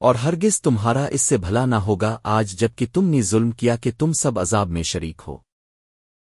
اور ہرگز تمہارا اس سے بھلا نہ ہوگا آج جبکہ تم نے ظلم کیا کہ تم سب عذاب میں شریک ہو۔